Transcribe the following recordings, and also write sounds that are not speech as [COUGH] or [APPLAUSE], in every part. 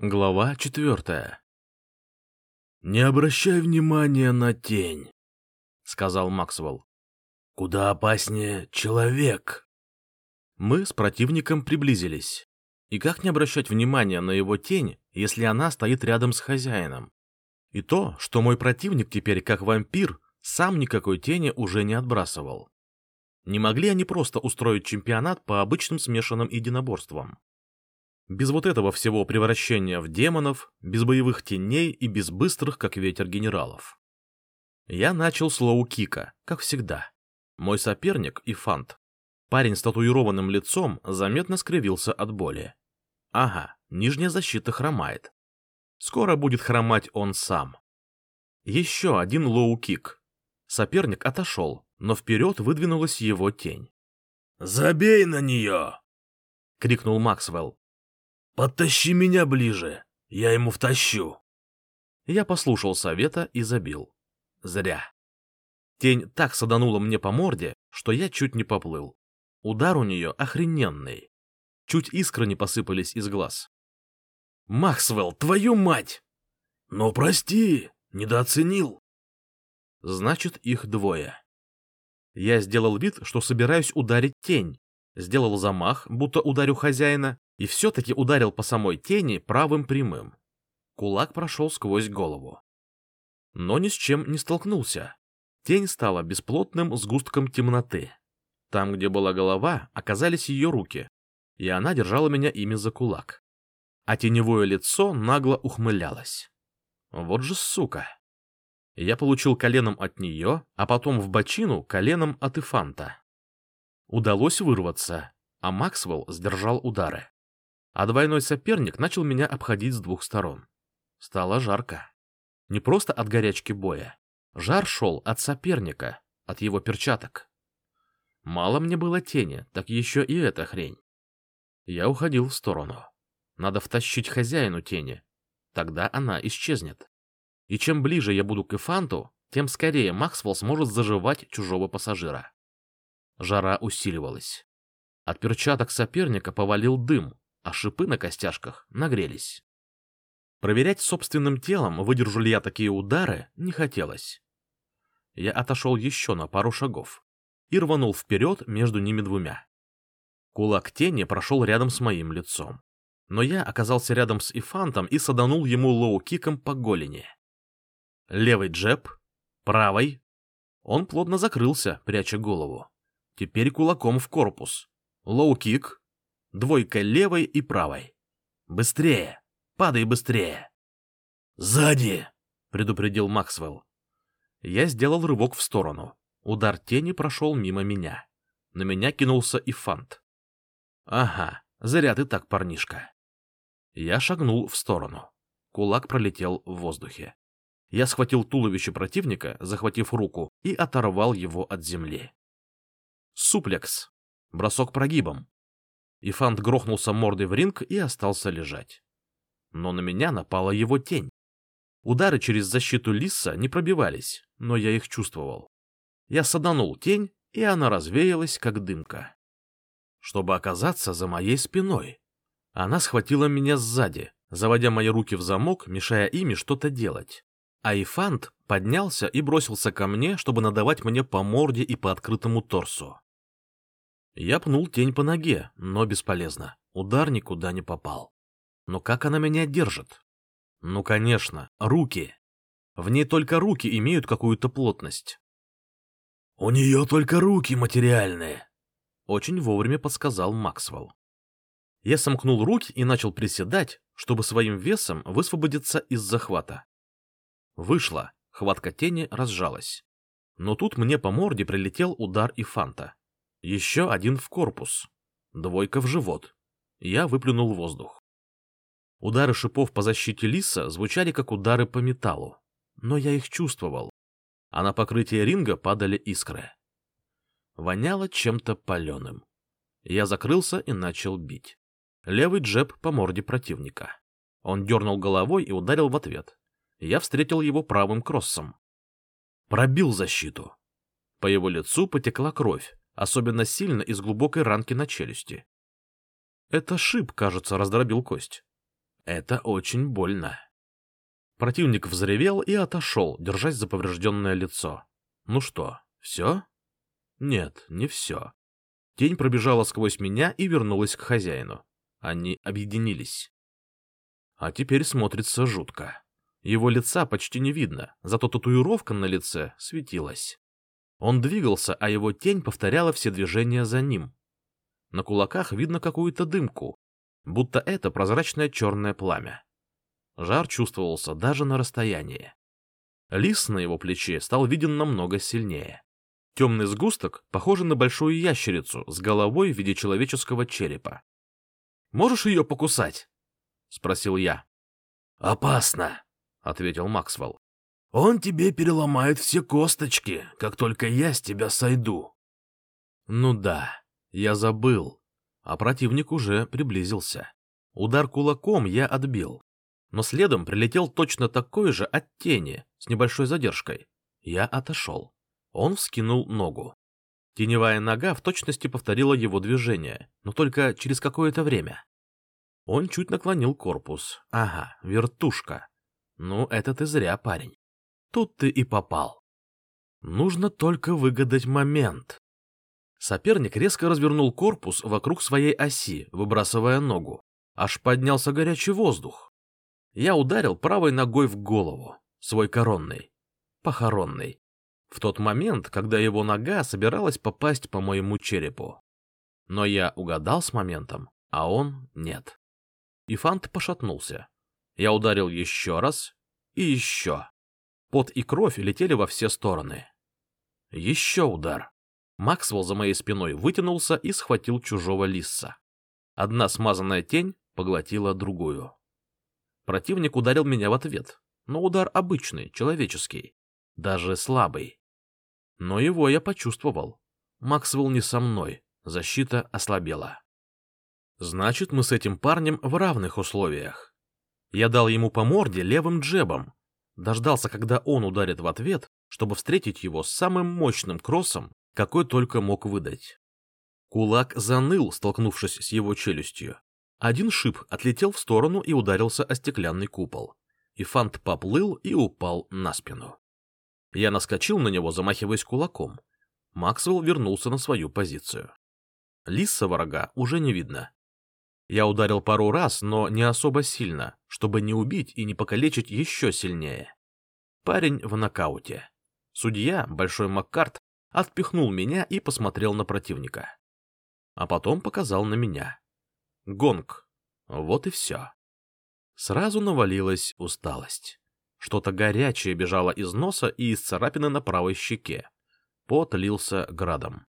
Глава четвертая. «Не обращай внимания на тень», — сказал Максвелл. «Куда опаснее человек». Мы с противником приблизились. И как не обращать внимания на его тень, если она стоит рядом с хозяином? И то, что мой противник теперь, как вампир, сам никакой тени уже не отбрасывал. Не могли они просто устроить чемпионат по обычным смешанным единоборствам? Без вот этого всего превращения в демонов, без боевых теней и без быстрых, как ветер, генералов. Я начал с лоу-кика, как всегда. Мой соперник, Ифант, парень с татуированным лицом, заметно скривился от боли. Ага, нижняя защита хромает. Скоро будет хромать он сам. Еще один лоу-кик. Соперник отошел, но вперед выдвинулась его тень. «Забей на нее!» — крикнул Максвелл. «Подтащи меня ближе, я ему втащу». Я послушал совета и забил. Зря. Тень так саданула мне по морде, что я чуть не поплыл. Удар у нее охрененный. Чуть искры не посыпались из глаз. «Максвелл, твою мать!» «Ну, прости, недооценил». Значит, их двое. Я сделал вид, что собираюсь ударить тень. Сделал замах, будто ударю хозяина, и все-таки ударил по самой тени правым прямым. Кулак прошел сквозь голову. Но ни с чем не столкнулся. Тень стала бесплотным сгустком темноты. Там, где была голова, оказались ее руки, и она держала меня ими за кулак. А теневое лицо нагло ухмылялось. Вот же сука! Я получил коленом от нее, а потом в бочину коленом от Ифанта. Удалось вырваться, а Максвелл сдержал удары а двойной соперник начал меня обходить с двух сторон. Стало жарко. Не просто от горячки боя. Жар шел от соперника, от его перчаток. Мало мне было тени, так еще и эта хрень. Я уходил в сторону. Надо втащить хозяину тени. Тогда она исчезнет. И чем ближе я буду к Эфанту, тем скорее Максвелл сможет заживать чужого пассажира. Жара усиливалась. От перчаток соперника повалил дым, а шипы на костяшках нагрелись. Проверять собственным телом, выдержу ли я такие удары, не хотелось. Я отошел еще на пару шагов и рванул вперед между ними двумя. Кулак тени прошел рядом с моим лицом, но я оказался рядом с Ифантом и саданул ему лоу-киком по голени. Левый джеб, правой. Он плотно закрылся, пряча голову. Теперь кулаком в корпус. Лоу-кик, Двойка левой и правой. Быстрее! Падай быстрее! Сзади! предупредил Максвелл. Я сделал рывок в сторону. Удар тени прошел мимо меня. На меня кинулся и фант. Ага, зря ты так, парнишка. Я шагнул в сторону. Кулак пролетел в воздухе. Я схватил туловище противника, захватив руку, и оторвал его от земли. Суплекс. Бросок прогибом. Ифант грохнулся мордой в ринг и остался лежать. Но на меня напала его тень. Удары через защиту Лиса не пробивались, но я их чувствовал. Я саданул тень, и она развеялась, как дымка. Чтобы оказаться за моей спиной. Она схватила меня сзади, заводя мои руки в замок, мешая ими что-то делать. А Ифант поднялся и бросился ко мне, чтобы надавать мне по морде и по открытому торсу. Я пнул тень по ноге, но бесполезно. Удар никуда не попал. Но как она меня держит? Ну, конечно, руки. В ней только руки имеют какую-то плотность. «У нее только руки материальные», — очень вовремя подсказал Максвелл. Я сомкнул руки и начал приседать, чтобы своим весом высвободиться из захвата. Вышло, хватка тени разжалась. Но тут мне по морде прилетел удар Ифанта. Еще один в корпус. Двойка в живот. Я выплюнул воздух. Удары шипов по защите лиса звучали как удары по металлу, но я их чувствовал, а на покрытие ринга падали искры. Воняло чем-то паленым. Я закрылся и начал бить. Левый джеб по морде противника. Он дернул головой и ударил в ответ. Я встретил его правым кроссом. Пробил защиту. По его лицу потекла кровь, особенно сильно из глубокой ранки на челюсти. Это шип, кажется, раздробил кость. Это очень больно. Противник взревел и отошел, держась за поврежденное лицо. Ну что, все? Нет, не все. Тень пробежала сквозь меня и вернулась к хозяину. Они объединились. А теперь смотрится жутко. Его лица почти не видно, зато татуировка на лице светилась. Он двигался, а его тень повторяла все движения за ним. На кулаках видно какую-то дымку, будто это прозрачное черное пламя. Жар чувствовался даже на расстоянии. Лис на его плече стал виден намного сильнее. Темный сгусток, похожий на большую ящерицу с головой в виде человеческого черепа. «Можешь ее покусать?» — спросил я. «Опасно», — ответил Максвелл. «Он тебе переломает все косточки, как только я с тебя сойду». «Ну да, я забыл». А противник уже приблизился. Удар кулаком я отбил но следом прилетел точно такой же от тени, с небольшой задержкой. Я отошел. Он вскинул ногу. Теневая нога в точности повторила его движение, но только через какое-то время. Он чуть наклонил корпус. Ага, вертушка. Ну, это ты зря, парень. Тут ты и попал. Нужно только выгадать момент. Соперник резко развернул корпус вокруг своей оси, выбрасывая ногу. Аж поднялся горячий воздух. Я ударил правой ногой в голову, свой коронный, похоронный, в тот момент, когда его нога собиралась попасть по моему черепу. Но я угадал с моментом, а он нет. И Фант пошатнулся. Я ударил еще раз и еще. Пот и кровь летели во все стороны. Еще удар. Максвелл за моей спиной вытянулся и схватил чужого лисса. Одна смазанная тень поглотила другую. Противник ударил меня в ответ, но удар обычный, человеческий, даже слабый. Но его я почувствовал. Максвелл не со мной, защита ослабела. Значит, мы с этим парнем в равных условиях. Я дал ему по морде левым джебом, дождался, когда он ударит в ответ, чтобы встретить его самым мощным кроссом, какой только мог выдать. Кулак заныл, столкнувшись с его челюстью. Один шип отлетел в сторону и ударился о стеклянный купол. И фант поплыл и упал на спину. Я наскочил на него, замахиваясь кулаком. Максвелл вернулся на свою позицию. Лиса врага уже не видно. Я ударил пару раз, но не особо сильно, чтобы не убить и не покалечить еще сильнее. Парень в нокауте. Судья, Большой Маккарт, отпихнул меня и посмотрел на противника. А потом показал на меня. Гонг. Вот и все. Сразу навалилась усталость. Что-то горячее бежало из носа и из царапины на правой щеке. Пот лился градом.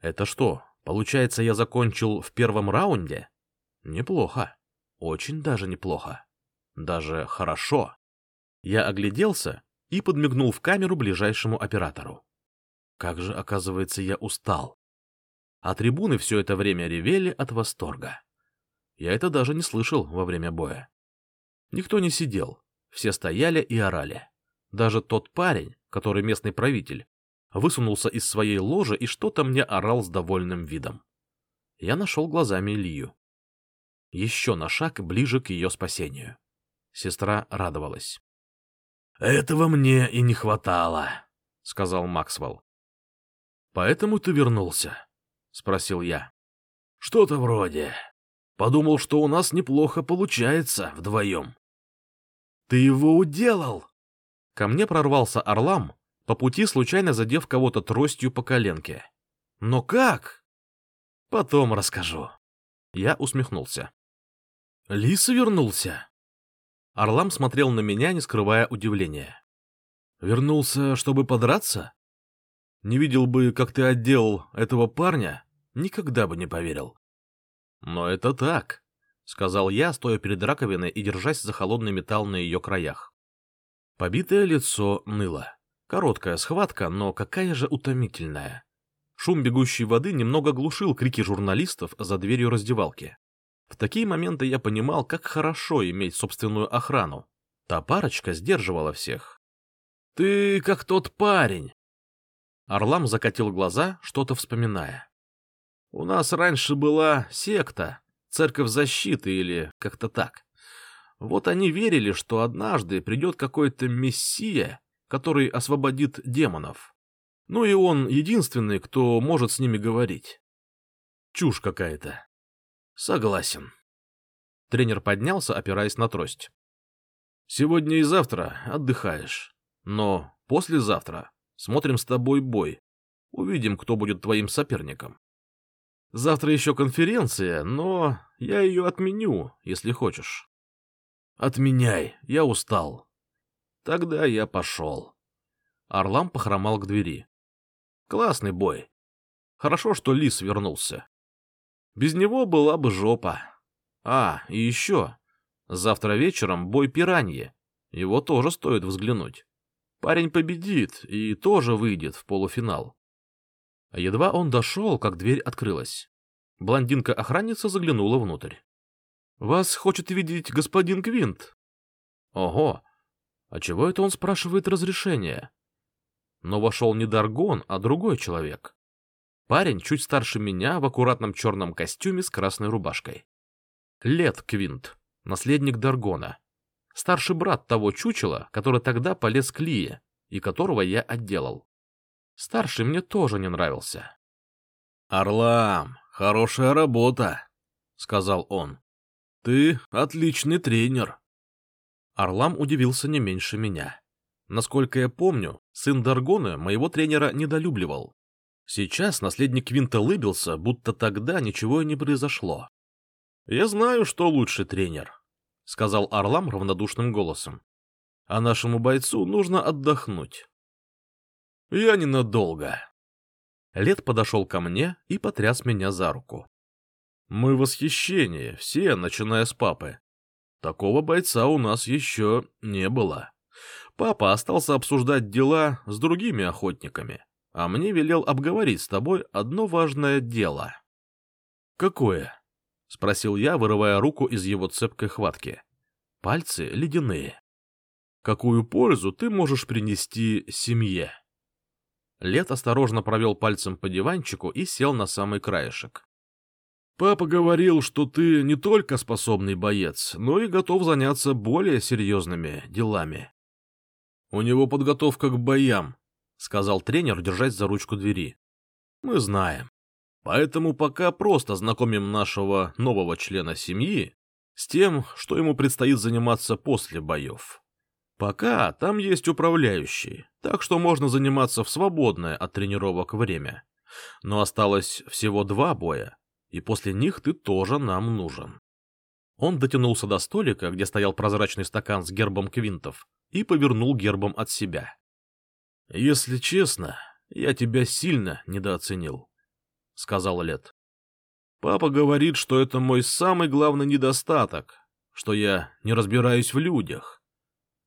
Это что, получается, я закончил в первом раунде? Неплохо. Очень даже неплохо. Даже хорошо. Я огляделся и подмигнул в камеру ближайшему оператору. Как же, оказывается, я устал. А трибуны все это время ревели от восторга. Я это даже не слышал во время боя. Никто не сидел, все стояли и орали. Даже тот парень, который местный правитель, высунулся из своей ложи и что-то мне орал с довольным видом. Я нашел глазами Илью. Еще на шаг ближе к ее спасению. Сестра радовалась. — Этого мне и не хватало, — сказал Максвелл. — Поэтому ты вернулся? — спросил я. — Что-то вроде. Подумал, что у нас неплохо получается вдвоем. — Ты его уделал! Ко мне прорвался орлам, по пути случайно задев кого-то тростью по коленке. — Но как? — Потом расскажу. Я усмехнулся. — Лиса вернулся? Орлам смотрел на меня, не скрывая удивления. — Вернулся, чтобы подраться? Не видел бы, как ты отделал этого парня, никогда бы не поверил. «Но это так», — сказал я, стоя перед раковиной и держась за холодный металл на ее краях. Побитое лицо ныло. Короткая схватка, но какая же утомительная. Шум бегущей воды немного глушил крики журналистов за дверью раздевалки. В такие моменты я понимал, как хорошо иметь собственную охрану. Та парочка сдерживала всех. «Ты как тот парень!» Орлам закатил глаза, что-то вспоминая. У нас раньше была секта, церковь защиты или как-то так. Вот они верили, что однажды придет какой-то мессия, который освободит демонов. Ну и он единственный, кто может с ними говорить. Чушь какая-то. Согласен. Тренер поднялся, опираясь на трость. Сегодня и завтра отдыхаешь. Но послезавтра смотрим с тобой бой. Увидим, кто будет твоим соперником. Завтра еще конференция, но я ее отменю, если хочешь. Отменяй, я устал. Тогда я пошел. Орлам похромал к двери. Классный бой. Хорошо, что Лис вернулся. Без него была бы жопа. А, и еще. Завтра вечером бой пираньи. Его тоже стоит взглянуть. Парень победит и тоже выйдет в полуфинал. Едва он дошел, как дверь открылась. Блондинка-охранница заглянула внутрь. — Вас хочет видеть господин Квинт. — Ого! А чего это он спрашивает разрешения? Но вошел не Даргон, а другой человек. Парень чуть старше меня в аккуратном черном костюме с красной рубашкой. Лет Квинт, наследник Даргона. Старший брат того чучела, который тогда полез к Лие, и которого я отделал. Старший мне тоже не нравился. — Орлам, хорошая работа, — сказал он. — Ты отличный тренер. Орлам удивился не меньше меня. Насколько я помню, сын Даргона моего тренера недолюбливал. Сейчас наследник Винта лыбился, будто тогда ничего и не произошло. — Я знаю, что лучший тренер, — сказал Орлам равнодушным голосом. — А нашему бойцу нужно отдохнуть. Я ненадолго. Лет подошел ко мне и потряс меня за руку. Мы в восхищении, все, начиная с папы. Такого бойца у нас еще не было. Папа остался обсуждать дела с другими охотниками, а мне велел обговорить с тобой одно важное дело. «Какое?» — спросил я, вырывая руку из его цепкой хватки. Пальцы ледяные. «Какую пользу ты можешь принести семье?» Лет осторожно провел пальцем по диванчику и сел на самый краешек. «Папа говорил, что ты не только способный боец, но и готов заняться более серьезными делами». «У него подготовка к боям», — сказал тренер, держась за ручку двери. «Мы знаем. Поэтому пока просто знакомим нашего нового члена семьи с тем, что ему предстоит заниматься после боев. Пока там есть управляющий, так что можно заниматься в свободное от тренировок время. Но осталось всего два боя, и после них ты тоже нам нужен. Он дотянулся до столика, где стоял прозрачный стакан с гербом квинтов, и повернул гербом от себя. — Если честно, я тебя сильно недооценил, — сказал Лет. — Папа говорит, что это мой самый главный недостаток, что я не разбираюсь в людях.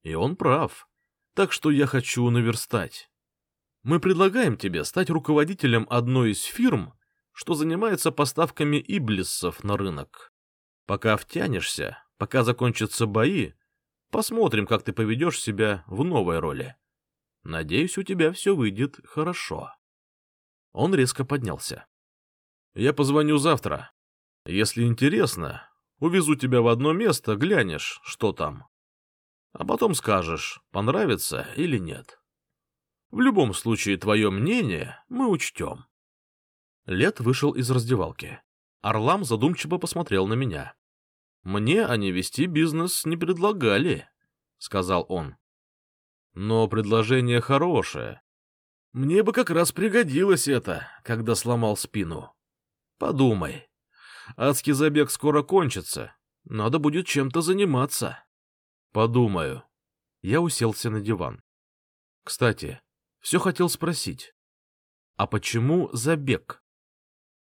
И он прав. Так что я хочу наверстать. Мы предлагаем тебе стать руководителем одной из фирм, что занимается поставками иблиссов на рынок. Пока втянешься, пока закончатся бои, посмотрим, как ты поведешь себя в новой роли. Надеюсь, у тебя все выйдет хорошо. Он резко поднялся. Я позвоню завтра. Если интересно, увезу тебя в одно место, глянешь, что там а потом скажешь, понравится или нет. В любом случае, твое мнение мы учтем. Лет вышел из раздевалки. Орлам задумчиво посмотрел на меня. «Мне они вести бизнес не предлагали», — сказал он. «Но предложение хорошее. Мне бы как раз пригодилось это, когда сломал спину. Подумай. Адский забег скоро кончится. Надо будет чем-то заниматься». Подумаю. Я уселся на диван. Кстати, все хотел спросить. А почему забег?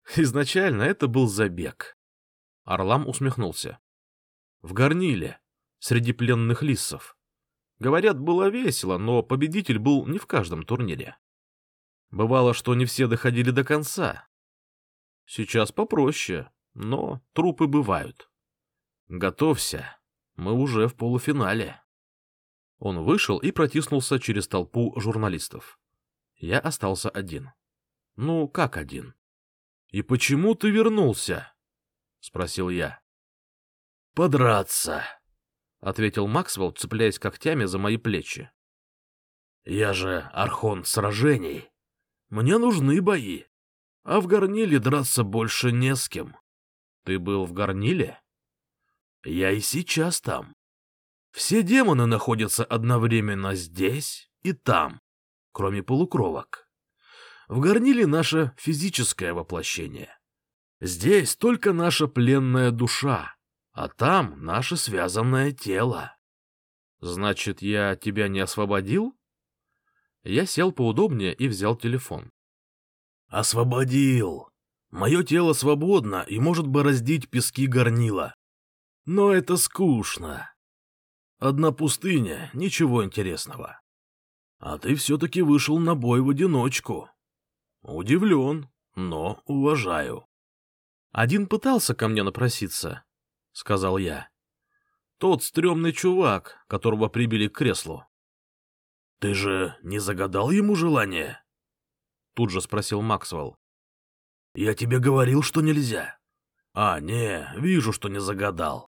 [LAUGHS] Изначально это был забег. Орлам усмехнулся. В горниле, среди пленных лиссов. Говорят, было весело, но победитель был не в каждом турнире. Бывало, что не все доходили до конца. Сейчас попроще, но трупы бывают. Готовься. Мы уже в полуфинале. Он вышел и протиснулся через толпу журналистов. Я остался один. Ну, как один? И почему ты вернулся? Спросил я. Подраться. Ответил Максвелл, цепляясь когтями за мои плечи. Я же архонт сражений. Мне нужны бои. А в горниле драться больше не с кем. Ты был в горниле? Я и сейчас там. Все демоны находятся одновременно здесь и там, кроме полукровок. В горниле наше физическое воплощение. Здесь только наша пленная душа, а там наше связанное тело. Значит, я тебя не освободил? Я сел поудобнее и взял телефон. Освободил. Мое тело свободно и может бороздить пески горнила. Но это скучно. Одна пустыня, ничего интересного. А ты все-таки вышел на бой в одиночку. Удивлен, но уважаю. Один пытался ко мне напроситься, — сказал я. Тот стрёмный чувак, которого прибили к креслу. — Ты же не загадал ему желание? — тут же спросил Максвелл. — Я тебе говорил, что нельзя. — А, не, вижу, что не загадал.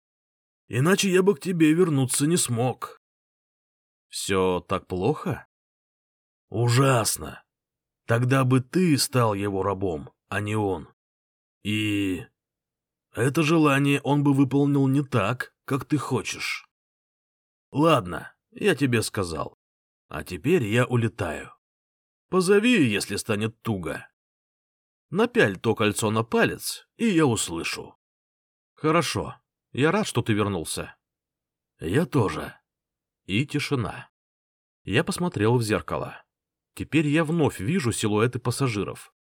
Иначе я бы к тебе вернуться не смог. — Все так плохо? — Ужасно. Тогда бы ты стал его рабом, а не он. И... Это желание он бы выполнил не так, как ты хочешь. Ладно, я тебе сказал. А теперь я улетаю. Позови, если станет туго. Напяль то кольцо на палец, и я услышу. Хорошо. Я рад, что ты вернулся. Я тоже. И тишина. Я посмотрел в зеркало. Теперь я вновь вижу силуэты пассажиров.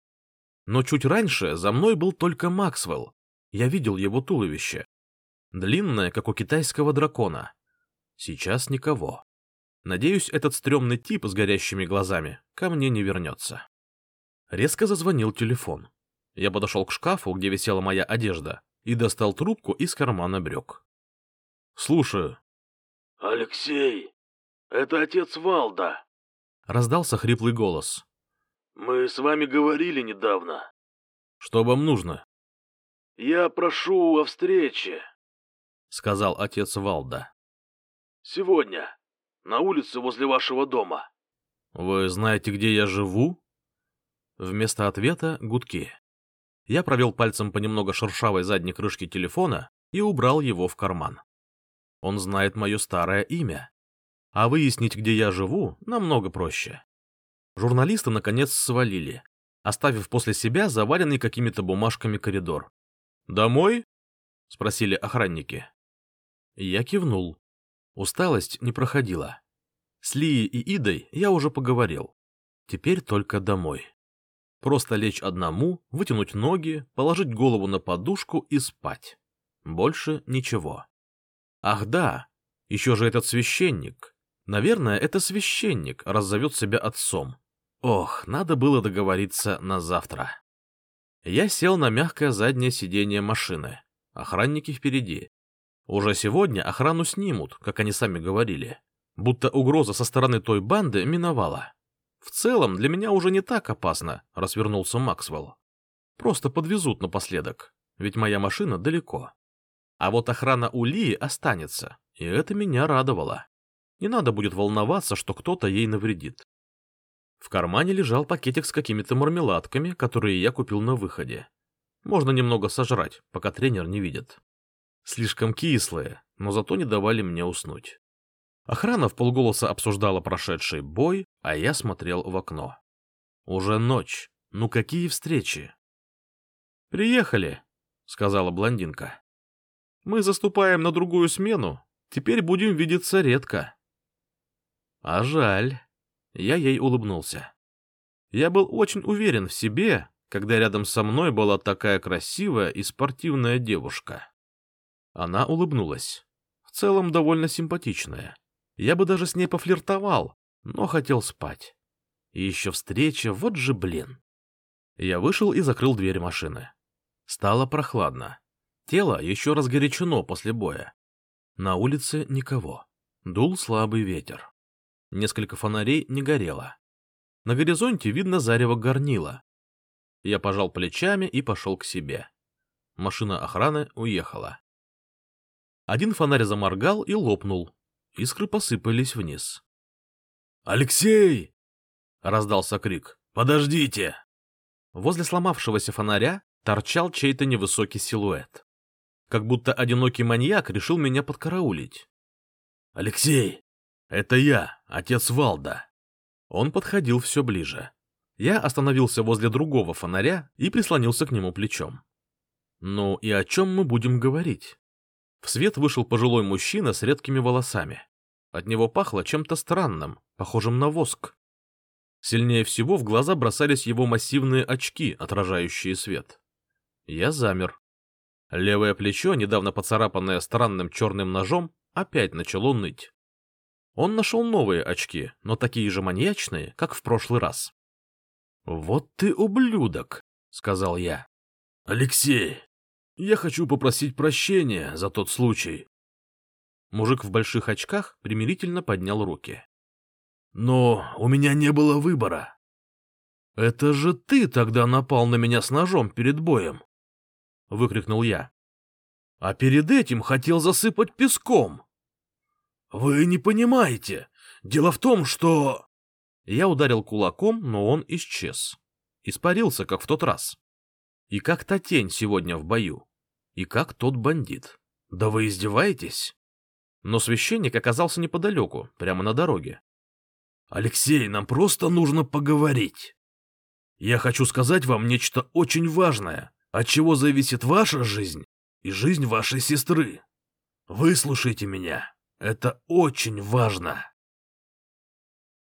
Но чуть раньше за мной был только Максвелл. Я видел его туловище. Длинное, как у китайского дракона. Сейчас никого. Надеюсь, этот стрёмный тип с горящими глазами ко мне не вернется. Резко зазвонил телефон. Я подошел к шкафу, где висела моя одежда, и достал трубку из кармана брюк. «Слушаю». «Алексей, это отец Валда», — раздался хриплый голос. «Мы с вами говорили недавно». «Что вам нужно?» «Я прошу о встрече», — сказал отец Валда. «Сегодня, на улице возле вашего дома». «Вы знаете, где я живу?» Вместо ответа — гудки. Я провел пальцем по немного шершавой задней крышке телефона и убрал его в карман. Он знает мое старое имя. А выяснить, где я живу, намного проще. Журналисты, наконец, свалили, оставив после себя заваленный какими-то бумажками коридор. «Домой?» — спросили охранники. Я кивнул. Усталость не проходила. С Лией и Идой я уже поговорил. Теперь только домой. Просто лечь одному, вытянуть ноги, положить голову на подушку и спать. Больше ничего. Ах да, еще же этот священник. Наверное, это священник, раз зовет себя отцом. Ох, надо было договориться на завтра. Я сел на мягкое заднее сиденье машины. Охранники впереди. Уже сегодня охрану снимут, как они сами говорили. Будто угроза со стороны той банды миновала. В целом, для меня уже не так опасно, развернулся Максвелл. Просто подвезут напоследок, ведь моя машина далеко. А вот охрана у Лии останется, и это меня радовало. Не надо будет волноваться, что кто-то ей навредит. В кармане лежал пакетик с какими-то мармеладками, которые я купил на выходе. Можно немного сожрать, пока тренер не видит. Слишком кислые, но зато не давали мне уснуть. Охрана в полголоса обсуждала прошедший бой, а я смотрел в окно. Уже ночь. Ну какие встречи? «Приехали», — сказала блондинка. «Мы заступаем на другую смену. Теперь будем видеться редко». «А жаль». Я ей улыбнулся. Я был очень уверен в себе, когда рядом со мной была такая красивая и спортивная девушка. Она улыбнулась. В целом довольно симпатичная. Я бы даже с ней пофлиртовал, но хотел спать. И еще встреча, вот же блин. Я вышел и закрыл дверь машины. Стало прохладно. Тело еще разгорячено после боя. На улице никого. Дул слабый ветер. Несколько фонарей не горело. На горизонте видно зарево горнила. Я пожал плечами и пошел к себе. Машина охраны уехала. Один фонарь заморгал и лопнул. Искры посыпались вниз. «Алексей!» — раздался крик. «Подождите!» Возле сломавшегося фонаря торчал чей-то невысокий силуэт. Как будто одинокий маньяк решил меня подкараулить. «Алексей! Это я, отец Валда!» Он подходил все ближе. Я остановился возле другого фонаря и прислонился к нему плечом. Ну и о чем мы будем говорить? В свет вышел пожилой мужчина с редкими волосами. От него пахло чем-то странным, похожим на воск. Сильнее всего в глаза бросались его массивные очки, отражающие свет. Я замер. Левое плечо, недавно поцарапанное странным черным ножом, опять начало ныть. Он нашел новые очки, но такие же маньячные, как в прошлый раз. — Вот ты ублюдок, — сказал я. — Алексей, я хочу попросить прощения за тот случай. Мужик в больших очках примирительно поднял руки. — Но у меня не было выбора. — Это же ты тогда напал на меня с ножом перед боем! — выкрикнул я. — А перед этим хотел засыпать песком! — «Вы не понимаете. Дело в том, что...» Я ударил кулаком, но он исчез. Испарился, как в тот раз. И как та тень сегодня в бою. И как тот бандит. Да вы издеваетесь? Но священник оказался неподалеку, прямо на дороге. «Алексей, нам просто нужно поговорить. Я хочу сказать вам нечто очень важное, от чего зависит ваша жизнь и жизнь вашей сестры. Выслушайте меня». Это очень важно.